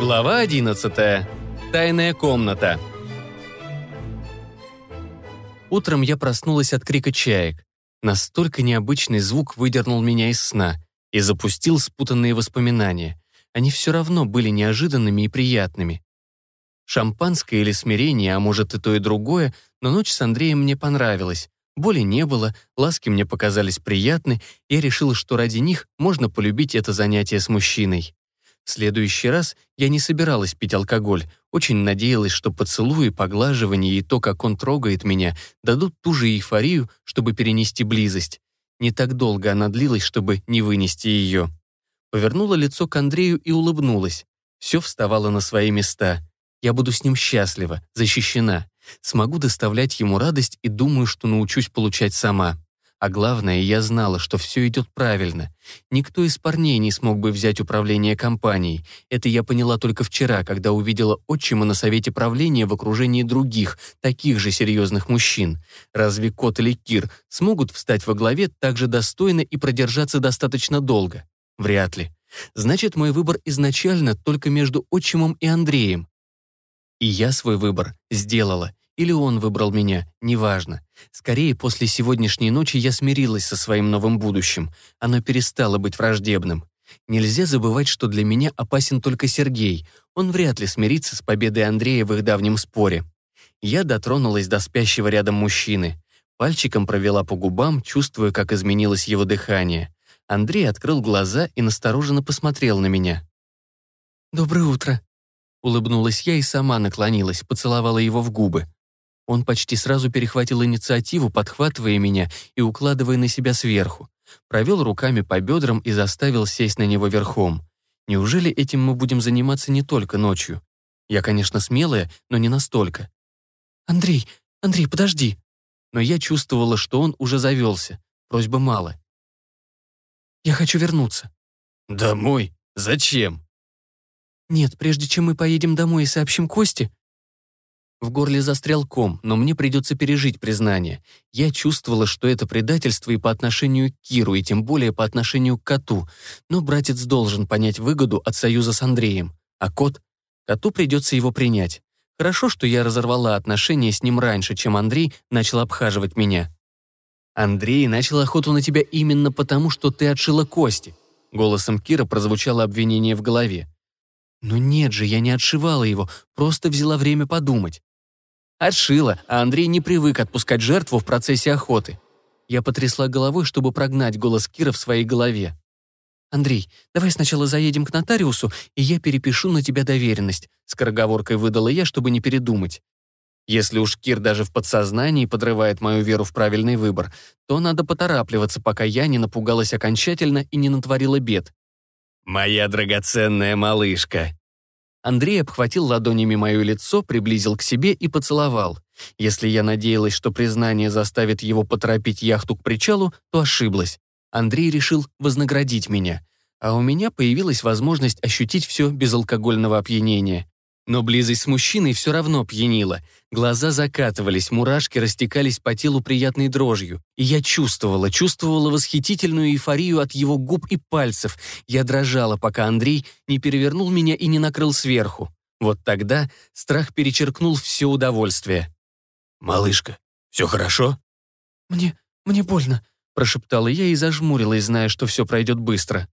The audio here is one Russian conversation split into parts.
Глава 11. Тайная комната. Утром я проснулась от крика чаек. Настолько необычный звук выдернул меня из сна и запустил спутанные воспоминания. Они все равно были неожиданными и приятными. Шампанское или смирение, а может и то и другое, но ночь с Андреем мне понравилась. Боли не было, ласки мне показались приятны, я решила, что ради них можно полюбить это занятие с мужчиной. В следующий раз я не собиралась пить алкоголь, очень надеялась, что поцелуи, поглаживание и то, как он трогает меня, дадут ту же эйфорию, чтобы перенести близость. Не так долго она длилась, чтобы не вынести ее. Повернула лицо к Андрею и улыбнулась. Все вставало на свои места. Я буду с ним счастлива, защищена смогу доставлять ему радость и думаю, что научусь получать сама. А главное, я знала, что все идет правильно. Никто из парней не смог бы взять управление компанией. Это я поняла только вчера, когда увидела отчима на совете правления в окружении других, таких же серьезных мужчин. Разве Кот или Кир смогут встать во главе так же достойно и продержаться достаточно долго? Вряд ли. Значит, мой выбор изначально только между отчимом и Андреем. И я свой выбор сделала. Или он выбрал меня, неважно. Скорее, после сегодняшней ночи я смирилась со своим новым будущим. Оно перестало быть враждебным. Нельзя забывать, что для меня опасен только Сергей. Он вряд ли смирится с победой Андрея в их давнем споре. Я дотронулась до спящего рядом мужчины. Пальчиком провела по губам, чувствуя, как изменилось его дыхание. Андрей открыл глаза и настороженно посмотрел на меня. «Доброе утро», — улыбнулась я и сама наклонилась, поцеловала его в губы. Он почти сразу перехватил инициативу, подхватывая меня и укладывая на себя сверху. Провел руками по бедрам и заставил сесть на него верхом. Неужели этим мы будем заниматься не только ночью? Я, конечно, смелая, но не настолько. «Андрей, Андрей, подожди!» Но я чувствовала, что он уже завелся. Просьба мало. «Я хочу вернуться». «Домой? Зачем?» «Нет, прежде чем мы поедем домой и сообщим Косте, в горле застрял ком, но мне придется пережить признание. Я чувствовала, что это предательство и по отношению к Киру, и тем более по отношению к коту. Но братец должен понять выгоду от союза с Андреем. А кот? Коту придется его принять. Хорошо, что я разорвала отношения с ним раньше, чем Андрей начал обхаживать меня. «Андрей начал охоту на тебя именно потому, что ты отшила кости». Голосом Кира прозвучало обвинение в голове. «Но нет же, я не отшивала его, просто взяла время подумать. Отшила, а Андрей не привык отпускать жертву в процессе охоты. Я потрясла головой, чтобы прогнать голос Кира в своей голове. «Андрей, давай сначала заедем к нотариусу, и я перепишу на тебя доверенность», скороговоркой выдала я, чтобы не передумать. Если уж Кир даже в подсознании подрывает мою веру в правильный выбор, то надо поторапливаться, пока я не напугалась окончательно и не натворила бед. «Моя драгоценная малышка», Андрей обхватил ладонями мое лицо, приблизил к себе и поцеловал. Если я надеялась, что признание заставит его поторопить яхту к причалу, то ошиблась. Андрей решил вознаградить меня. А у меня появилась возможность ощутить все без алкогольного опьянения. Но близость с мужчиной все равно пьянила. Глаза закатывались, мурашки растекались по телу приятной дрожью. И я чувствовала, чувствовала восхитительную эйфорию от его губ и пальцев. Я дрожала, пока Андрей не перевернул меня и не накрыл сверху. Вот тогда страх перечеркнул все удовольствие. «Малышка, все хорошо?» «Мне... мне больно», — прошептала я и зажмурилась, зная, что все пройдет быстро.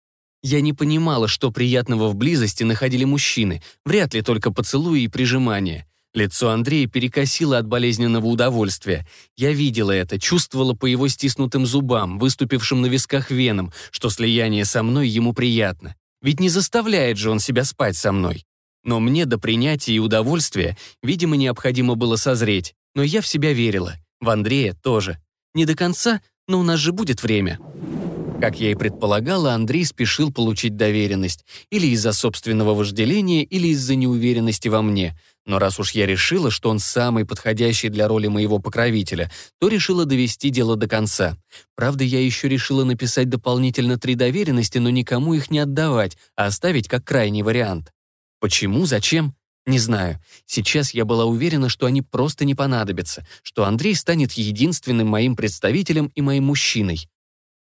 Я не понимала, что приятного в близости находили мужчины, вряд ли только поцелуи и прижимания. Лицо Андрея перекосило от болезненного удовольствия. Я видела это, чувствовала по его стиснутым зубам, выступившим на висках венам, что слияние со мной ему приятно. Ведь не заставляет же он себя спать со мной. Но мне до принятия и удовольствия, видимо, необходимо было созреть. Но я в себя верила. В Андрея тоже. Не до конца, но у нас же будет время. Как я и предполагала, Андрей спешил получить доверенность. Или из-за собственного вожделения, или из-за неуверенности во мне. Но раз уж я решила, что он самый подходящий для роли моего покровителя, то решила довести дело до конца. Правда, я еще решила написать дополнительно три доверенности, но никому их не отдавать, а оставить как крайний вариант. Почему, зачем? Не знаю. Сейчас я была уверена, что они просто не понадобятся, что Андрей станет единственным моим представителем и моим мужчиной.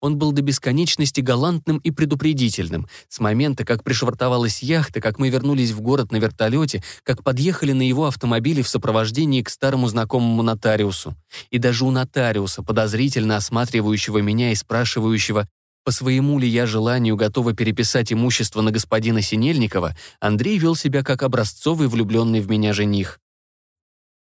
Он был до бесконечности галантным и предупредительным. С момента, как пришвартовалась яхта, как мы вернулись в город на вертолете, как подъехали на его автомобиле в сопровождении к старому знакомому нотариусу. И даже у нотариуса, подозрительно осматривающего меня и спрашивающего, по своему ли я желанию готова переписать имущество на господина Синельникова, Андрей вел себя как образцовый влюбленный в меня жених.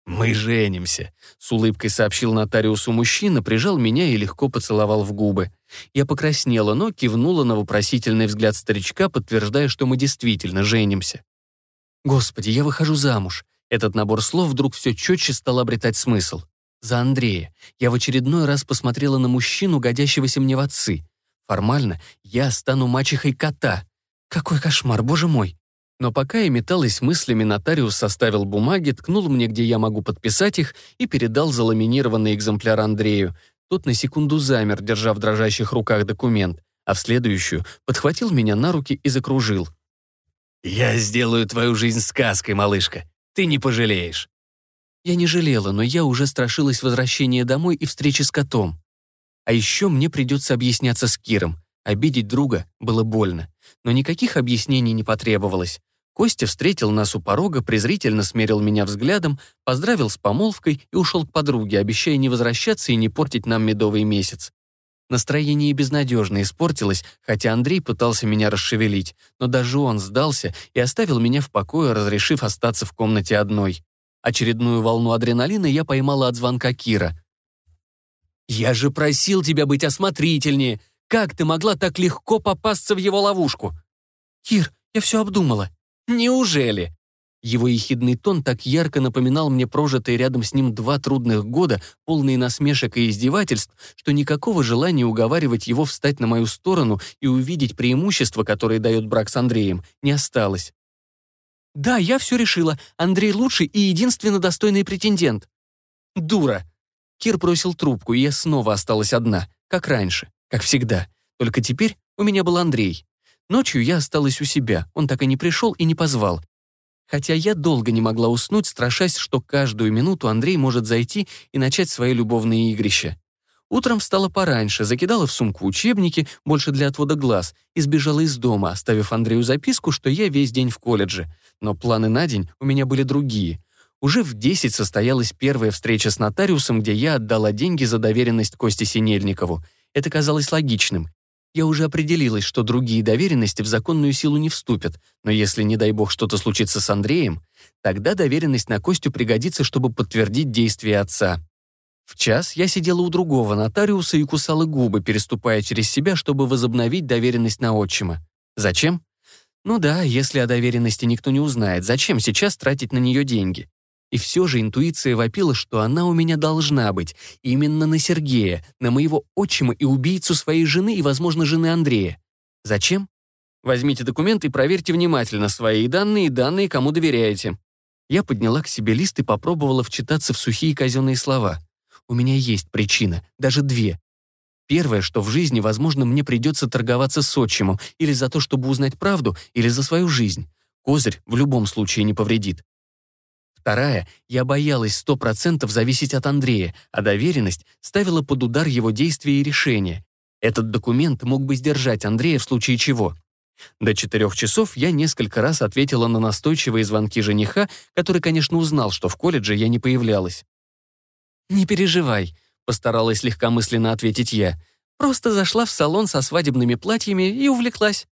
«Мы женимся», — с улыбкой сообщил нотариусу мужчина, прижал меня и легко поцеловал в губы. Я покраснела, но кивнула на вопросительный взгляд старичка, подтверждая, что мы действительно женимся. «Господи, я выхожу замуж». Этот набор слов вдруг все четче стал обретать смысл. За Андрея. Я в очередной раз посмотрела на мужчину, годящегося мне в отцы. Формально я стану мачехой кота. Какой кошмар, боже мой. Но пока я металась мыслями, нотариус составил бумаги, ткнул мне, где я могу подписать их, и передал заламинированный экземпляр Андрею. Тот на секунду замер, держа в дрожащих руках документ, а в следующую подхватил меня на руки и закружил. «Я сделаю твою жизнь сказкой, малышка. Ты не пожалеешь». Я не жалела, но я уже страшилась возвращения домой и встречи с котом. А еще мне придется объясняться с Киром. Обидеть друга было больно. Но никаких объяснений не потребовалось. Костя встретил нас у порога, презрительно смерил меня взглядом, поздравил с помолвкой и ушел к подруге, обещая не возвращаться и не портить нам медовый месяц. Настроение безнадежно испортилось, хотя Андрей пытался меня расшевелить, но даже он сдался и оставил меня в покое, разрешив остаться в комнате одной. Очередную волну адреналина я поймала от звонка Кира. «Я же просил тебя быть осмотрительнее! Как ты могла так легко попасться в его ловушку?» «Кир, я все обдумала», Неужели? Его ехидный тон так ярко напоминал мне прожитые рядом с ним два трудных года, полные насмешек и издевательств, что никакого желания уговаривать его встать на мою сторону и увидеть преимущества, которые дает брак с Андреем, не осталось. «Да, я все решила. Андрей лучший и единственно достойный претендент». «Дура!» Кир бросил трубку, и я снова осталась одна, как раньше, как всегда. Только теперь у меня был Андрей. Ночью я осталась у себя, он так и не пришел и не позвал. Хотя я долго не могла уснуть, страшась, что каждую минуту Андрей может зайти и начать свои любовные игрища. Утром встала пораньше, закидала в сумку учебники, больше для отвода глаз, и сбежала из дома, оставив Андрею записку, что я весь день в колледже. Но планы на день у меня были другие. Уже в 10 состоялась первая встреча с нотариусом, где я отдала деньги за доверенность Косте Синельникову. Это казалось логичным. Я уже определилась, что другие доверенности в законную силу не вступят, но если, не дай бог, что-то случится с Андреем, тогда доверенность на Костю пригодится, чтобы подтвердить действия отца. В час я сидела у другого нотариуса и кусала губы, переступая через себя, чтобы возобновить доверенность на отчима. Зачем? Ну да, если о доверенности никто не узнает, зачем сейчас тратить на нее деньги? И все же интуиция вопила, что она у меня должна быть. Именно на Сергея, на моего отчима и убийцу своей жены и, возможно, жены Андрея. Зачем? Возьмите документы и проверьте внимательно свои данные и данные, кому доверяете. Я подняла к себе лист и попробовала вчитаться в сухие казенные слова. У меня есть причина, даже две. Первое, что в жизни, возможно, мне придется торговаться с отчимом или за то, чтобы узнать правду, или за свою жизнь. Козырь в любом случае не повредит. Вторая, я боялась сто процентов зависеть от Андрея, а доверенность ставила под удар его действия и решения. Этот документ мог бы сдержать Андрея в случае чего. До четырех часов я несколько раз ответила на настойчивые звонки жениха, который, конечно, узнал, что в колледже я не появлялась. «Не переживай», — постаралась легкомысленно ответить я. «Просто зашла в салон со свадебными платьями и увлеклась».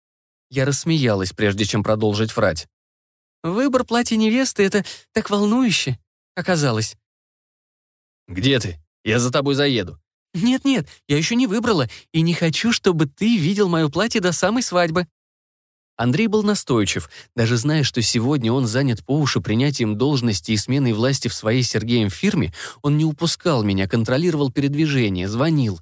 Я рассмеялась, прежде чем продолжить врать. Выбор платья невесты — это так волнующе, оказалось. «Где ты? Я за тобой заеду». «Нет-нет, я еще не выбрала, и не хочу, чтобы ты видел мое платье до самой свадьбы». Андрей был настойчив, даже зная, что сегодня он занят по уши принятием должности и сменой власти в своей Сергеем фирме, он не упускал меня, контролировал передвижение, звонил.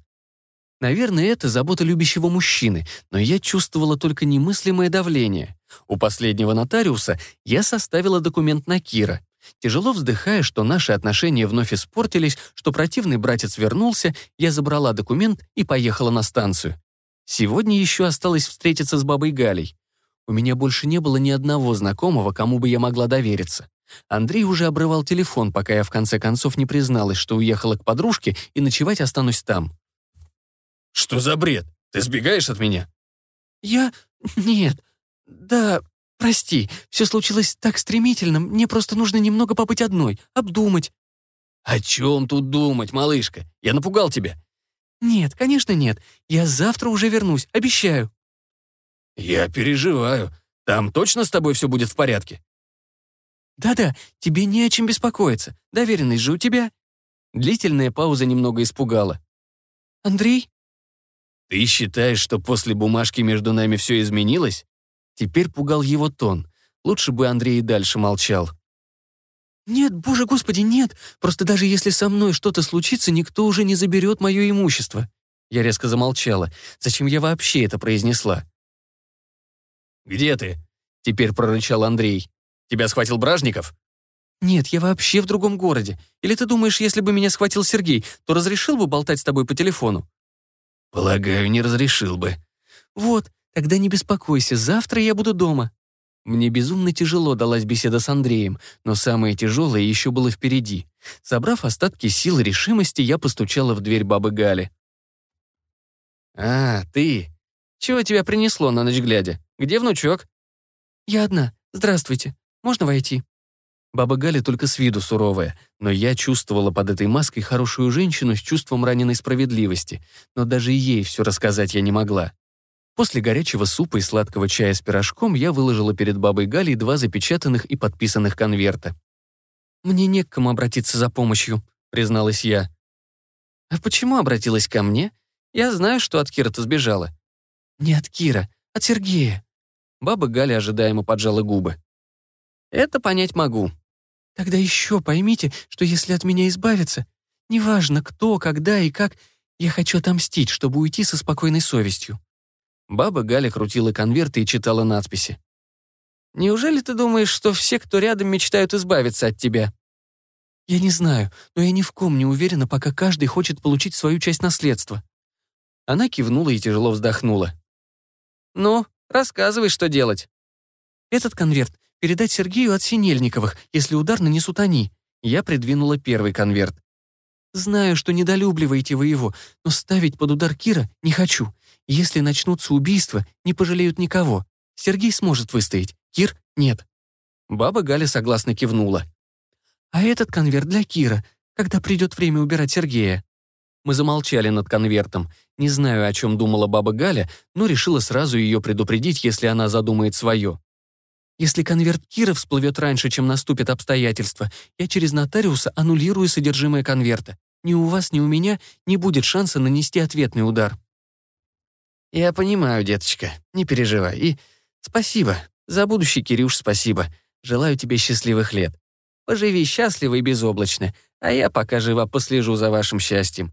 Наверное, это забота любящего мужчины, но я чувствовала только немыслимое давление. У последнего нотариуса я составила документ на Кира. Тяжело вздыхая, что наши отношения вновь испортились, что противный братец вернулся, я забрала документ и поехала на станцию. Сегодня еще осталось встретиться с бабой Галей. У меня больше не было ни одного знакомого, кому бы я могла довериться. Андрей уже обрывал телефон, пока я в конце концов не призналась, что уехала к подружке и ночевать останусь там. Что за бред? Ты сбегаешь от меня? Я... Нет. Да, прости, все случилось так стремительно, мне просто нужно немного побыть одной, обдумать. О чем тут думать, малышка? Я напугал тебя. Нет, конечно нет. Я завтра уже вернусь, обещаю. Я переживаю. Там точно с тобой все будет в порядке? Да-да, тебе не о чем беспокоиться. Доверенность же у тебя. Длительная пауза немного испугала. Андрей? Ты считаешь, что после бумажки между нами все изменилось? Теперь пугал его тон. Лучше бы Андрей и дальше молчал. «Нет, боже господи, нет! Просто даже если со мной что-то случится, никто уже не заберет мое имущество». Я резко замолчала. Зачем я вообще это произнесла? «Где ты?» — теперь прорычал Андрей. «Тебя схватил Бражников?» «Нет, я вообще в другом городе. Или ты думаешь, если бы меня схватил Сергей, то разрешил бы болтать с тобой по телефону?» «Полагаю, не разрешил бы». «Вот, тогда не беспокойся, завтра я буду дома». Мне безумно тяжело далась беседа с Андреем, но самое тяжелое еще было впереди. Собрав остатки сил и решимости, я постучала в дверь бабы Гали. «А, ты? Чего тебя принесло на ночь глядя? Где внучок?» «Я одна. Здравствуйте. Можно войти?» Баба Галя только с виду суровая, но я чувствовала под этой маской хорошую женщину с чувством раненой справедливости, но даже ей все рассказать я не могла. После горячего супа и сладкого чая с пирожком я выложила перед бабой Галей два запечатанных и подписанных конверта. «Мне не к кому обратиться за помощью», — призналась я. «А почему обратилась ко мне? Я знаю, что от Кира-то сбежала». «Не от Кира, от Сергея». Баба Галя ожидаемо поджала губы. «Это понять могу. Тогда еще поймите, что если от меня избавиться, неважно кто, когда и как, я хочу отомстить, чтобы уйти со спокойной совестью». Баба Галя крутила конверты и читала надписи. «Неужели ты думаешь, что все, кто рядом, мечтают избавиться от тебя?» «Я не знаю, но я ни в ком не уверена, пока каждый хочет получить свою часть наследства». Она кивнула и тяжело вздохнула. «Ну, рассказывай, что делать». «Этот конверт передать Сергею от Синельниковых, если удар нанесут они». Я придвинула первый конверт. «Знаю, что недолюбливаете вы его, но ставить под удар Кира не хочу. Если начнутся убийства, не пожалеют никого. Сергей сможет выстоять, Кир — нет». Баба Галя согласно кивнула. «А этот конверт для Кира, когда придет время убирать Сергея». Мы замолчали над конвертом. Не знаю, о чем думала баба Галя, но решила сразу ее предупредить, если она задумает свое. Если конверт Кира всплывет раньше, чем наступят обстоятельства, я через нотариуса аннулирую содержимое конверта. Ни у вас, ни у меня не будет шанса нанести ответный удар». «Я понимаю, деточка, не переживай. И спасибо. За будущий, Кирюш, спасибо. Желаю тебе счастливых лет. Поживи счастливо и безоблачно, а я, пока жива, послежу за вашим счастьем.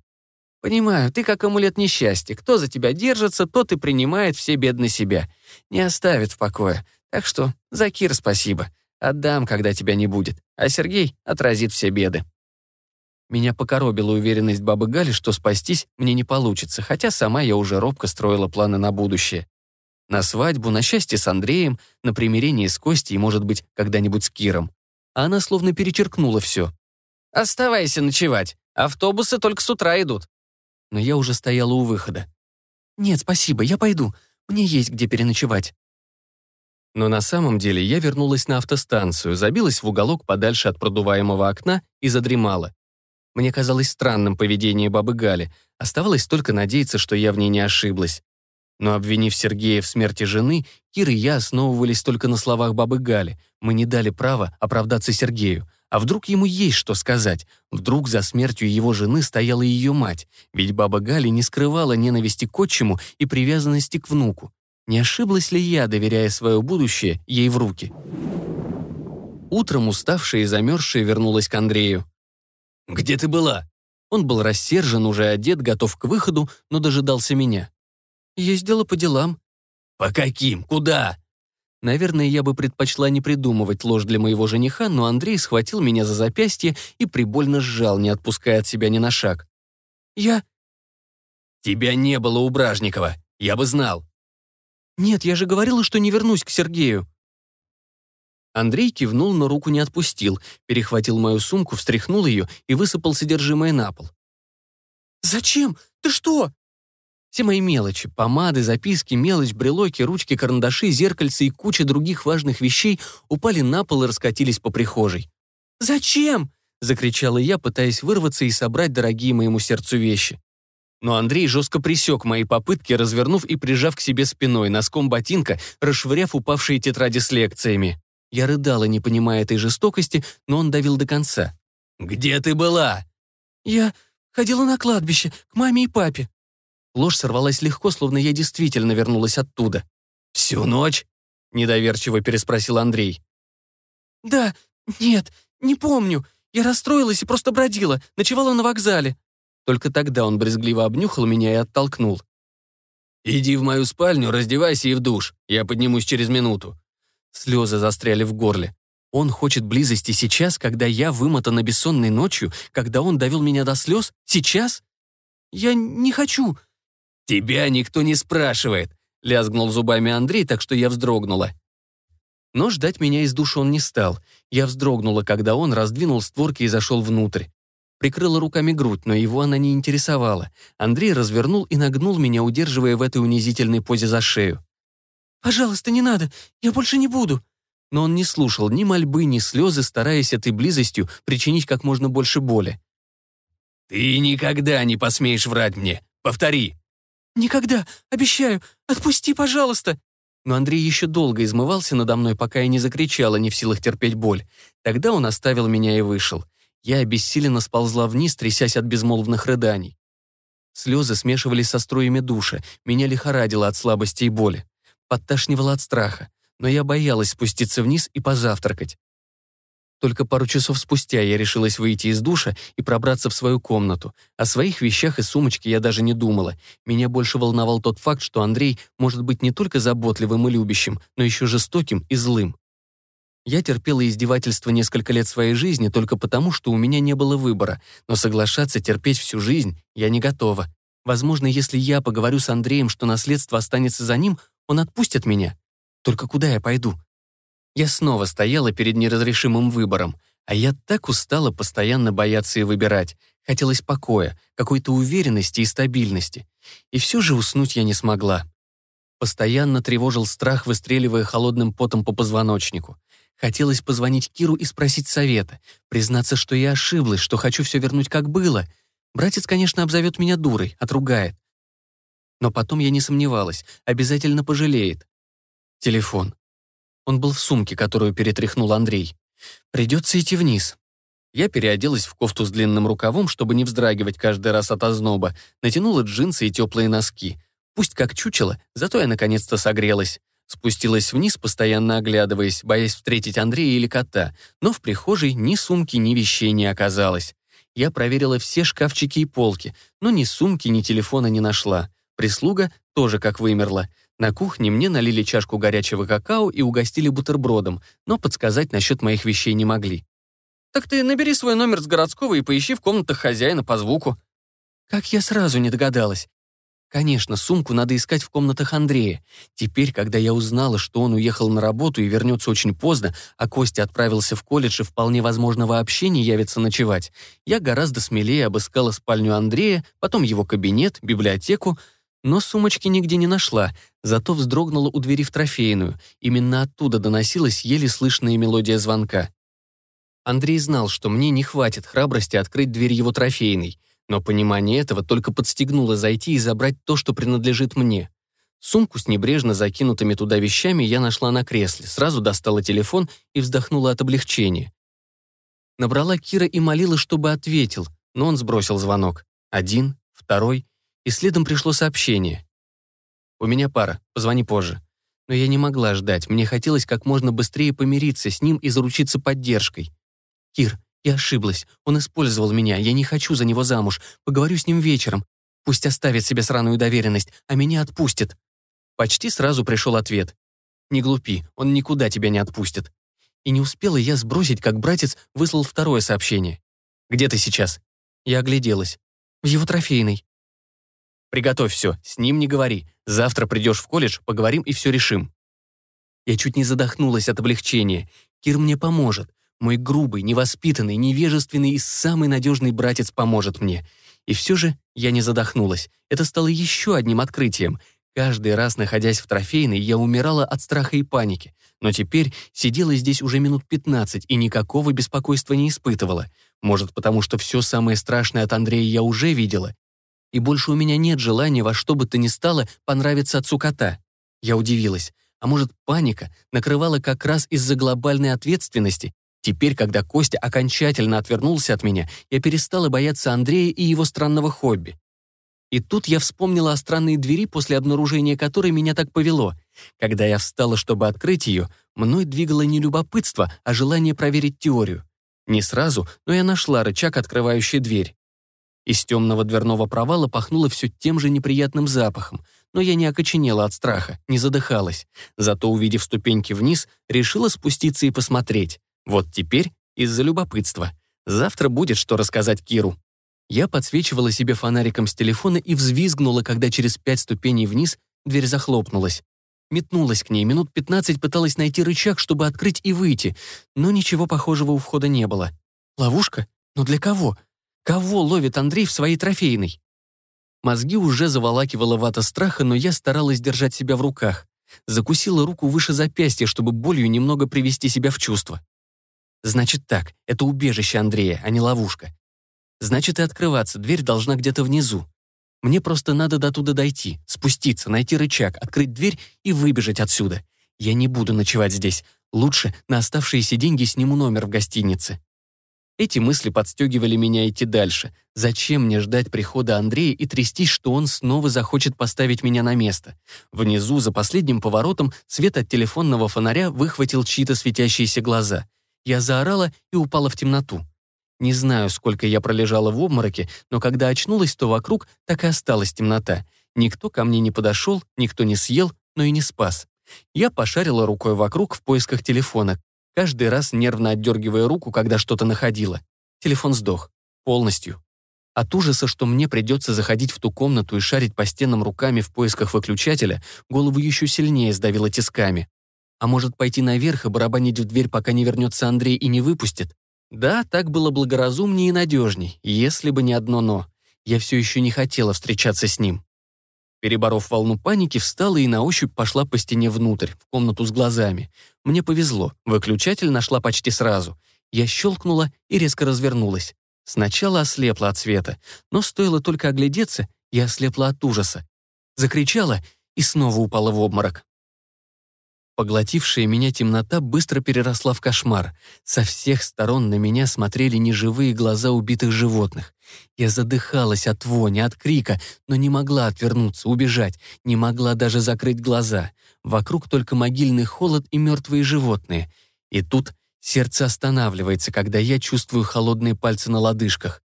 Понимаю, ты как амулет несчастья. Кто за тебя держится, тот и принимает все бед на себя. Не оставит в покое. Так что за Кир спасибо. Отдам, когда тебя не будет. А Сергей отразит все беды. Меня покоробила уверенность бабы Гали, что спастись мне не получится, хотя сама я уже робко строила планы на будущее. На свадьбу, на счастье с Андреем, на примирение с Костей и, может быть, когда-нибудь с Киром. А она словно перечеркнула все. «Оставайся ночевать. Автобусы только с утра идут». Но я уже стояла у выхода. «Нет, спасибо, я пойду. Мне есть где переночевать». Но на самом деле я вернулась на автостанцию, забилась в уголок подальше от продуваемого окна и задремала. Мне казалось странным поведение бабы Гали. Оставалось только надеяться, что я в ней не ошиблась. Но обвинив Сергея в смерти жены, Кир и я основывались только на словах бабы Гали. Мы не дали права оправдаться Сергею. А вдруг ему есть что сказать? Вдруг за смертью его жены стояла ее мать? Ведь баба Гали не скрывала ненависти к отчиму и привязанности к внуку. Не ошиблась ли я, доверяя свое будущее ей в руки? Утром уставшая и замерзшая вернулась к Андрею. «Где ты была?» Он был рассержен, уже одет, готов к выходу, но дожидался меня. Ездила по делам. «По каким? Куда?» Наверное, я бы предпочла не придумывать ложь для моего жениха, но Андрей схватил меня за запястье и прибольно сжал, не отпуская от себя ни на шаг. «Я...» «Тебя не было у Бражникова. Я бы знал». «Нет, я же говорила, что не вернусь к Сергею». Андрей кивнул, но руку не отпустил, перехватил мою сумку, встряхнул ее и высыпал содержимое на пол. «Зачем? Ты что?» Все мои мелочи — помады, записки, мелочь, брелоки, ручки, карандаши, зеркальца и куча других важных вещей — упали на пол и раскатились по прихожей. «Зачем?» — закричала я, пытаясь вырваться и собрать дорогие моему сердцу вещи. Но Андрей жестко присек мои попытки, развернув и прижав к себе спиной, носком ботинка, расшвыряв упавшие тетради с лекциями. Я рыдала, не понимая этой жестокости, но он давил до конца. «Где ты была?» «Я ходила на кладбище, к маме и папе». Ложь сорвалась легко, словно я действительно вернулась оттуда. «Всю ночь?» — недоверчиво переспросил Андрей. «Да, нет, не помню. Я расстроилась и просто бродила, ночевала на вокзале». Только тогда он брезгливо обнюхал меня и оттолкнул. «Иди в мою спальню, раздевайся и в душ. Я поднимусь через минуту». Слезы застряли в горле. Он хочет близости сейчас, когда я вымотана бессонной ночью, когда он довел меня до слез? Сейчас? Я не хочу. «Тебя никто не спрашивает», — лязгнул зубами Андрей, так что я вздрогнула. Но ждать меня из души он не стал. Я вздрогнула, когда он раздвинул створки и зашел внутрь. Прикрыла руками грудь, но его она не интересовала. Андрей развернул и нагнул меня, удерживая в этой унизительной позе за шею. «Пожалуйста, не надо, я больше не буду». Но он не слушал ни мольбы, ни слезы, стараясь этой близостью причинить как можно больше боли. «Ты никогда не посмеешь врать мне. Повтори». «Никогда, обещаю. Отпусти, пожалуйста». Но Андрей еще долго измывался надо мной, пока я не закричала, не в силах терпеть боль. Тогда он оставил меня и вышел. Я обессиленно сползла вниз, трясясь от безмолвных рыданий. Слезы смешивались со струями душа, меня лихорадило от слабости и боли. Подташнивало от страха, но я боялась спуститься вниз и позавтракать. Только пару часов спустя я решилась выйти из душа и пробраться в свою комнату. О своих вещах и сумочке я даже не думала. Меня больше волновал тот факт, что Андрей может быть не только заботливым и любящим, но еще жестоким и злым. Я терпела издевательства несколько лет своей жизни только потому, что у меня не было выбора, но соглашаться терпеть всю жизнь я не готова. Возможно, если я поговорю с Андреем, что наследство останется за ним, он отпустит меня. Только куда я пойду? Я снова стояла перед неразрешимым выбором, а я так устала постоянно бояться и выбирать. Хотелось покоя, какой-то уверенности и стабильности. И все же уснуть я не смогла. Постоянно тревожил страх, выстреливая холодным потом по позвоночнику. Хотелось позвонить Киру и спросить совета, признаться, что я ошиблась, что хочу все вернуть как было. Братец, конечно, обзовет меня дурой, отругает. Но потом я не сомневалась, обязательно пожалеет. Телефон. Он был в сумке, которую перетряхнул Андрей. Придется идти вниз. Я переоделась в кофту с длинным рукавом, чтобы не вздрагивать каждый раз от озноба, натянула джинсы и теплые носки. Пусть как чучело, зато я наконец-то согрелась. Спустилась вниз, постоянно оглядываясь, боясь встретить Андрея или кота, но в прихожей ни сумки, ни вещей не оказалось. Я проверила все шкафчики и полки, но ни сумки, ни телефона не нашла. Прислуга тоже как вымерла. На кухне мне налили чашку горячего какао и угостили бутербродом, но подсказать насчет моих вещей не могли. «Так ты набери свой номер с городского и поищи в комнатах хозяина по звуку». Как я сразу не догадалась. Конечно, сумку надо искать в комнатах Андрея. Теперь, когда я узнала, что он уехал на работу и вернется очень поздно, а Костя отправился в колледж и вполне возможно вообще не явится ночевать, я гораздо смелее обыскала спальню Андрея, потом его кабинет, библиотеку, но сумочки нигде не нашла, зато вздрогнула у двери в трофейную. Именно оттуда доносилась еле слышная мелодия звонка. Андрей знал, что мне не хватит храбрости открыть дверь его трофейной. Но понимание этого только подстегнуло зайти и забрать то, что принадлежит мне. Сумку с небрежно закинутыми туда вещами я нашла на кресле, сразу достала телефон и вздохнула от облегчения. Набрала Кира и молила, чтобы ответил, но он сбросил звонок. Один, второй, и следом пришло сообщение. «У меня пара, позвони позже». Но я не могла ждать, мне хотелось как можно быстрее помириться с ним и заручиться поддержкой. «Кир, я ошиблась. Он использовал меня. Я не хочу за него замуж. Поговорю с ним вечером. Пусть оставит себе сраную доверенность, а меня отпустит. Почти сразу пришел ответ. Не глупи, он никуда тебя не отпустит. И не успела я сбросить, как братец выслал второе сообщение. «Где ты сейчас?» Я огляделась. «В его трофейной». «Приготовь все, с ним не говори. Завтра придешь в колледж, поговорим и все решим». Я чуть не задохнулась от облегчения. Кир мне поможет. Мой грубый, невоспитанный, невежественный и самый надежный братец поможет мне. И все же Я не задохнулась. Это стало еще одним открытием. Каждый раз, находясь в трофейной, я умирала от страха и паники. Но теперь сидела здесь уже минут 15 и никакого беспокойства не испытывала. Может, потому что все самое страшное от Андрея я уже видела. И больше у меня нет желания во что бы то ни стало понравиться отцу кота. Я удивилась. А может, паника накрывала как раз из-за глобальной ответственности? Теперь, когда Костя окончательно отвернулся от меня, я перестала бояться Андрея и его странного хобби. И тут я вспомнила о странной двери, после обнаружения которой меня так повело. Когда я встала, чтобы открыть ее, мной двигало не любопытство, а желание проверить теорию. Не сразу, но я нашла рычаг, открывающий дверь. Из темного дверного провала пахнуло все тем же неприятным запахом, но я не окоченела от страха, не задыхалась. Зато, увидев ступеньки вниз, решила спуститься и посмотреть. Вот теперь из-за любопытства. Завтра будет что рассказать Киру. Я подсвечивала себе фонариком с телефона и взвизгнула, когда через пять ступеней вниз дверь захлопнулась. Метнулась к ней, минут пятнадцать пыталась найти рычаг, чтобы открыть и выйти, но ничего похожего у входа не было. Ловушка? Но для кого? Кого ловит Андрей в своей трофейной? Мозги уже заволакивала вата страха, но я старалась держать себя в руках. Закусила руку выше запястья, чтобы болью немного привести себя в чувство. Значит так, это убежище Андрея, а не ловушка. Значит, и открываться дверь должна где-то внизу. Мне просто надо до туда дойти, спуститься, найти рычаг, открыть дверь и выбежать отсюда. Я не буду ночевать здесь. Лучше на оставшиеся деньги сниму номер в гостинице. Эти мысли подстегивали меня идти дальше. Зачем мне ждать прихода Андрея и трястись, что он снова захочет поставить меня на место? Внизу, за последним поворотом, свет от телефонного фонаря выхватил чьи-то светящиеся глаза. Я заорала и упала в темноту. Не знаю, сколько я пролежала в обмороке, но когда очнулась, то вокруг так и осталась темнота. Никто ко мне не подошел, никто не съел, но и не спас. Я пошарила рукой вокруг в поисках телефона, каждый раз нервно отдергивая руку, когда что-то находила. Телефон сдох. Полностью. От ужаса, что мне придется заходить в ту комнату и шарить по стенам руками в поисках выключателя, голову еще сильнее сдавило тисками. А может пойти наверх и барабанить в дверь, пока не вернется Андрей и не выпустит? Да, так было благоразумнее и надежней, если бы не одно «но». Я все еще не хотела встречаться с ним. Переборов волну паники, встала и на ощупь пошла по стене внутрь, в комнату с глазами. Мне повезло, выключатель нашла почти сразу. Я щелкнула и резко развернулась. Сначала ослепла от света, но стоило только оглядеться, я ослепла от ужаса. Закричала и снова упала в обморок. Поглотившая меня темнота быстро переросла в кошмар. Со всех сторон на меня смотрели неживые глаза убитых животных. Я задыхалась от вони, от крика, но не могла отвернуться, убежать, не могла даже закрыть глаза. Вокруг только могильный холод и мертвые животные. И тут сердце останавливается, когда я чувствую холодные пальцы на лодыжках.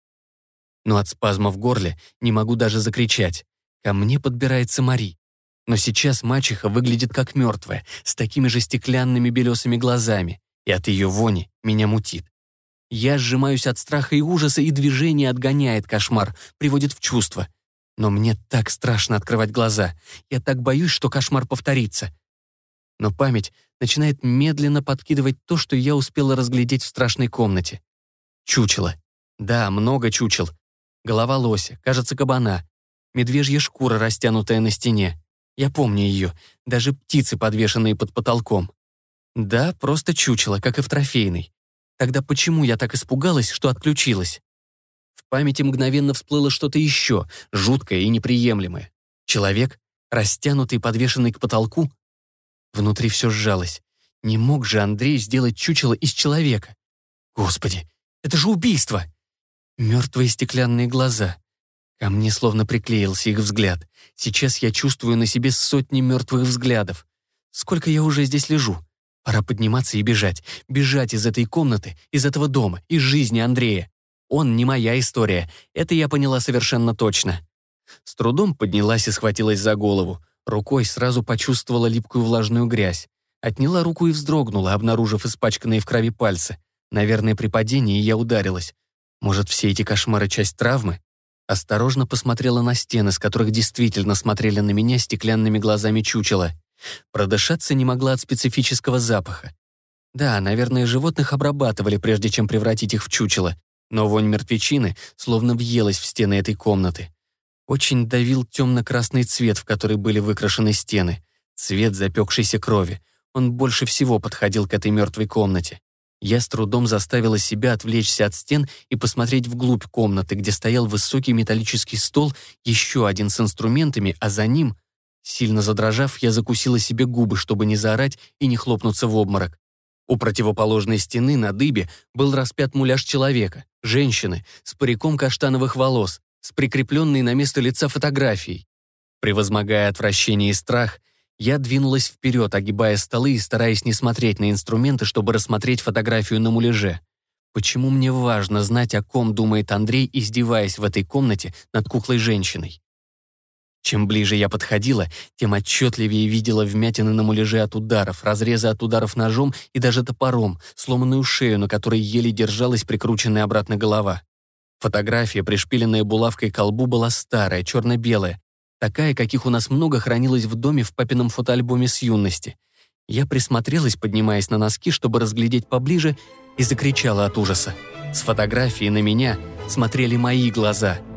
Но от спазма в горле не могу даже закричать. Ко мне подбирается Мари. Но сейчас мачеха выглядит как мертвая, с такими же стеклянными белесыми глазами, и от ее вони меня мутит. Я сжимаюсь от страха и ужаса, и движение отгоняет кошмар, приводит в чувство. Но мне так страшно открывать глаза. Я так боюсь, что кошмар повторится. Но память начинает медленно подкидывать то, что я успела разглядеть в страшной комнате. Чучело. Да, много чучел. Голова лося, кажется, кабана. Медвежья шкура, растянутая на стене. Я помню ее, даже птицы, подвешенные под потолком. Да, просто чучело, как и в трофейной. Тогда почему я так испугалась, что отключилась? В памяти мгновенно всплыло что-то еще, жуткое и неприемлемое. Человек, растянутый, подвешенный к потолку. Внутри все сжалось. Не мог же Андрей сделать чучело из человека. Господи, это же убийство! Мертвые стеклянные глаза. Ко мне словно приклеился их взгляд. Сейчас я чувствую на себе сотни мертвых взглядов. Сколько я уже здесь лежу? Пора подниматься и бежать. Бежать из этой комнаты, из этого дома, из жизни Андрея. Он не моя история. Это я поняла совершенно точно. С трудом поднялась и схватилась за голову. Рукой сразу почувствовала липкую влажную грязь. Отняла руку и вздрогнула, обнаружив испачканные в крови пальцы. Наверное, при падении я ударилась. Может, все эти кошмары — часть травмы? Осторожно посмотрела на стены, с которых действительно смотрели на меня стеклянными глазами чучела. Продышаться не могла от специфического запаха. Да, наверное, животных обрабатывали, прежде чем превратить их в чучело, но вонь мертвечины словно въелась в стены этой комнаты. Очень давил темно-красный цвет, в который были выкрашены стены. Цвет запекшейся крови. Он больше всего подходил к этой мертвой комнате. Я с трудом заставила себя отвлечься от стен и посмотреть вглубь комнаты, где стоял высокий металлический стол, еще один с инструментами, а за ним... Сильно задрожав, я закусила себе губы, чтобы не заорать и не хлопнуться в обморок. У противоположной стены на дыбе был распят муляж человека, женщины, с париком каштановых волос, с прикрепленной на место лица фотографией. Превозмогая отвращение и страх, я двинулась вперед, огибая столы и стараясь не смотреть на инструменты, чтобы рассмотреть фотографию на муляже. Почему мне важно знать, о ком думает Андрей, издеваясь в этой комнате над куклой женщиной? Чем ближе я подходила, тем отчетливее видела вмятины на муляже от ударов, разрезы от ударов ножом и даже топором, сломанную шею, на которой еле держалась прикрученная обратно голова. Фотография, пришпиленная булавкой к колбу, была старая, черно-белая, такая, каких у нас много хранилось в доме в папином фотоальбоме с юности. Я присмотрелась, поднимаясь на носки, чтобы разглядеть поближе, и закричала от ужаса. С фотографии на меня смотрели мои глаза —